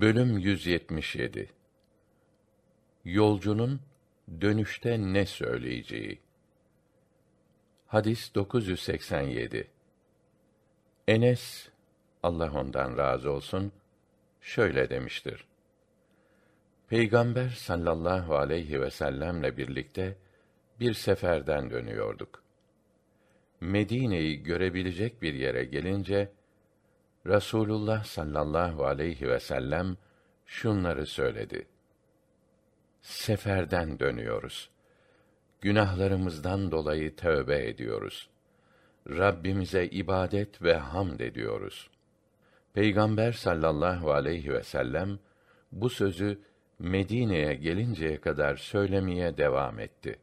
Bölüm 177 Yolcunun dönüşte ne söyleyeceği. Hadis 987. Enes Allah ondan razı olsun şöyle demiştir. Peygamber sallallahu aleyhi ve sellemle birlikte bir seferden dönüyorduk. Medine'yi görebilecek bir yere gelince Rasulullah sallallahu aleyhi ve sellem şunları söyledi. Seferden dönüyoruz. Günahlarımızdan dolayı tövbe ediyoruz. Rabbimize ibadet ve hamd ediyoruz. Peygamber sallallahu aleyhi ve sellem bu sözü Medine'ye gelinceye kadar söylemeye devam etti.